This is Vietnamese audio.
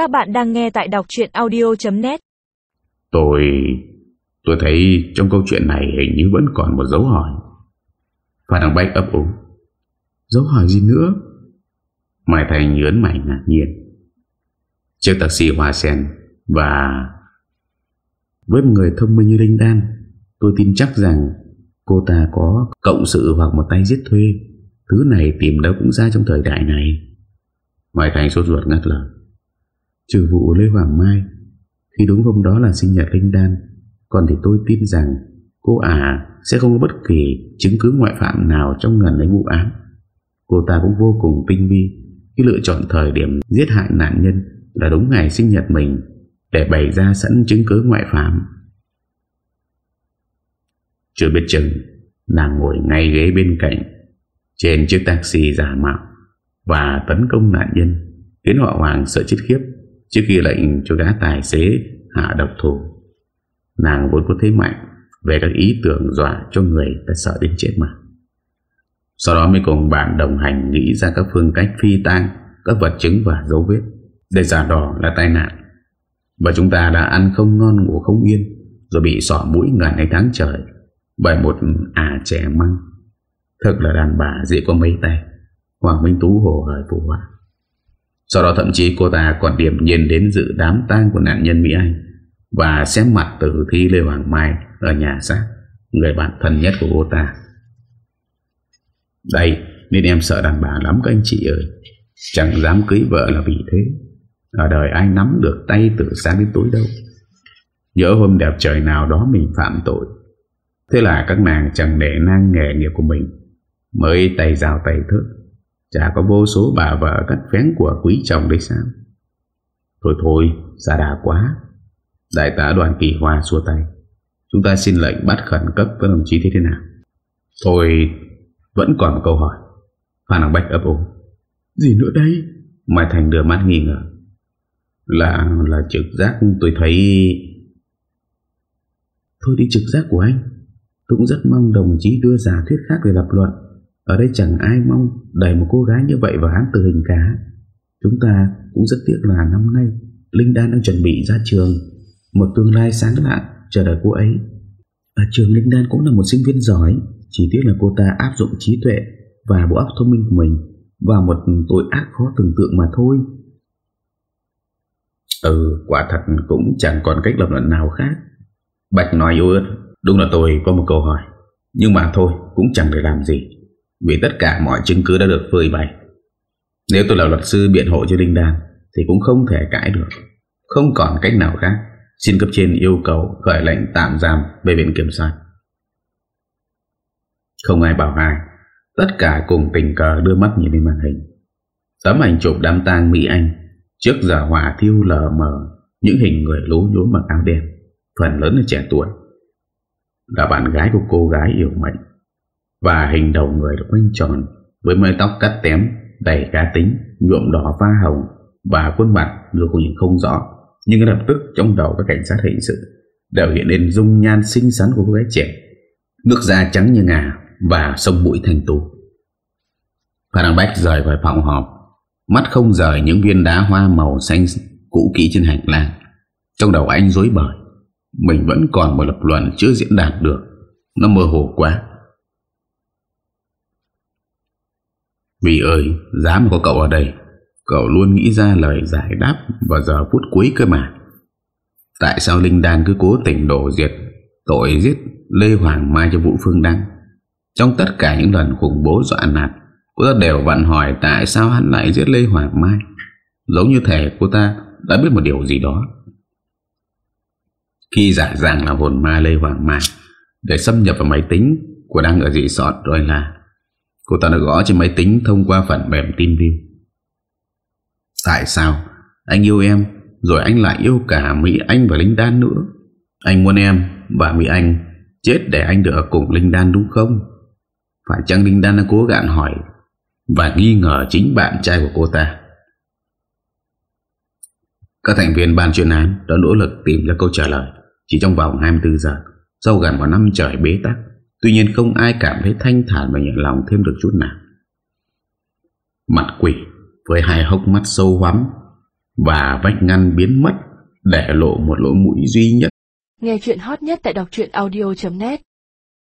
Các bạn đang nghe tại đọc chuyện audio.net Tôi... Tôi thấy trong câu chuyện này hình như vẫn còn một dấu hỏi. Phan Đăng Bách ấp úng. Dấu hỏi gì nữa? Mai Thành nhớn mày ngạc nhiên. Chiếc taxi hoa sen và với một người thông minh như Linh Đan, tôi tin chắc rằng cô ta có cộng sự hoặc một tay giết thuê. Thứ này tìm đâu cũng ra trong thời đại này. Mai Thành sốt ruột ngắt lời. Trừ vụ Lê Hoàng Mai, Khi đúng hôm đó là sinh nhật Linh Đan, Còn thì tôi tin rằng Cô à sẽ không có bất kỳ Chứng cứ ngoại phạm nào trong ngần lấy vụ án Cô ta cũng vô cùng tinh vi Khi lựa chọn thời điểm Giết hại nạn nhân Là đúng ngày sinh nhật mình Để bày ra sẵn chứng cứ ngoại phạm. Chưa biết chừng, Nàng ngồi ngay ghế bên cạnh, Trên chiếc taxi giả mạo Và tấn công nạn nhân, Khiến họ hoàng sợ chết khiếp. Trước khi lệnh cho gã tài xế hạ độc thủ. Nàng vốn có thế mạnh Về các ý tưởng dọa cho người ta sợ đến chết mà. Sau đó mới cùng bạn đồng hành Nghĩ ra các phương cách phi tang, Các vật chứng và dấu vết Để giả đỏ là tai nạn. Và chúng ta đã ăn không ngon, ngủ không yên, Rồi bị sỏ mũi ngàn hay tháng trời Bởi một à trẻ măng. Thật là đàn bà dễ có mấy tay. Hoàng Minh Tú hồ hời phụ họa sau đó thậm chí cô ta còn điểm nhiên đến dự đám tang của nạn nhân Mỹ Anh và xem mặt tử thi Lê Hoàng Mai ở nhà xác, người bạn thân nhất của cô ta. Đây, nên em sợ đàn bà lắm các anh chị ơi. Chẳng dám cưới vợ là vì thế. Ở đời ai nắm được tay từ sáng đến tối đâu. Nhớ hôm đẹp trời nào đó mình phạm tội. Thế là các nàng chẳng để nang nghề nghiệp của mình. Mới tay rào tay thước Chả có vô số bà vợ cắt phén của quý chồng đấy sao? Thôi thôi Xa đà quá. Đại tá đoàn kỳ hoa xua tay. Chúng ta xin lệnh bắt khẩn cấp với đồng chí thế thế nào? Thôi Vẫn còn một câu hỏi. Phan Hằng Bách ấp ủ Gì nữa đây? Mai Thành đưa mắt nghi ngờ. Là là trực giác tôi thấy Thôi đi trực giác của anh. Tôi cũng rất mong đồng chí đưa giả thuyết khác về lập luận ở đây chẳng ai mong đẩy một cô gái như vậy vào án tử hình cả. Chúng ta cũng rất tiếc là năm nay Linh Đan đang chuẩn bị ra trường, một tương lai sáng lạ chờ đợi cô ấy. Ở trường Linh Đan cũng là một sinh viên giỏi, chỉ tiếc là cô ta áp dụng trí tuệ và bộ óc thông minh của mình vào một tội ác khó tưởng tượng mà thôi. Ừ, quả thật cũng chẳng còn cách lập luận nào khác. Bạch nói yếu ớt, đúng là tôi có một câu hỏi, nhưng mà thôi cũng chẳng để làm gì. Vì tất cả mọi chứng cứ đã được phơi bày. Nếu tôi là luật sư biện hộ cho Đinh Đan, Thì cũng không thể cãi được. Không còn cách nào khác. Xin cấp trên yêu cầu khởi lệnh tạm giam Về viện kiểm soát. Không ai bảo ai. Tất cả cùng tình cờ đưa mắt nhìn lên màn hình. Tấm ảnh chụp đám tang Mỹ Anh. Trước giờ hỏa thiêu lờ mờ. Những hình người lố nhốn mặc áo đen. Phần lớn là trẻ tuổi. Là bạn gái của cô gái yêu mệnh và hình đầu người được quanh tròn với mái tóc cắt tém, đầy cá tính, nhuộm đỏ pha hồng và khuôn mặt dù nhìn không rõ, nhưng lập tức trong đầu các cảnh sát hình sự đều hiện lên dung nhan xinh xắn của cô gái trẻ, nước da trắng như ngà và sông mũi thành tù Phan Đăng Bách rời khỏi phòng họp, mắt không rời những viên đá hoa màu xanh cũ kỹ trên hành lang. Trong đầu anh rối bời, mình vẫn còn một lập luận chưa diễn đạt được, nó mơ hồ quá. Vì ơi, Dám có cậu ở đây, Cậu luôn nghĩ ra lời giải đáp Vào giờ phút cuối cơ mà. Tại sao Linh Đan cứ cố tình đổ diệt, Tội giết Lê Hoàng Mai cho Vũ Phương Đăng? Trong tất cả những lần khủng bố dọa nạt, Cô ta đều vặn hỏi Tại sao hắn lại giết Lê Hoàng Mai? Giống như thể cô ta đã biết một điều gì đó. Khi giả dạng là hồn ma Lê Hoàng Mai, Để xâm nhập vào máy tính Của Đăng ở dị sọt rồi là Cô ta đã gõ trên máy tính thông qua phần mềm tin view. Tại sao anh yêu em, rồi anh lại yêu cả Mỹ Anh và Linh Đan nữa? Anh muốn em và Mỹ Anh chết để anh được cùng Linh Đan đúng không? Phải chăng Linh Đan đã cố gạn hỏi và nghi ngờ chính bạn trai của cô ta? Các thành viên ban chuyên án đã nỗ lực tìm ra câu trả lời chỉ trong vòng 24 giờ, sau gần một năm trời bế tắc. Tuy nhiên không ai cảm thấy thanh thản và nhẹ lòng thêm được chút nào. Mặt quỷ với hai hốc mắt sâu hoắm Và vách ngăn biến mất, Để lộ một lỗ mũi duy nhất. Nghe chuyện hot nhất tại đọc audio.net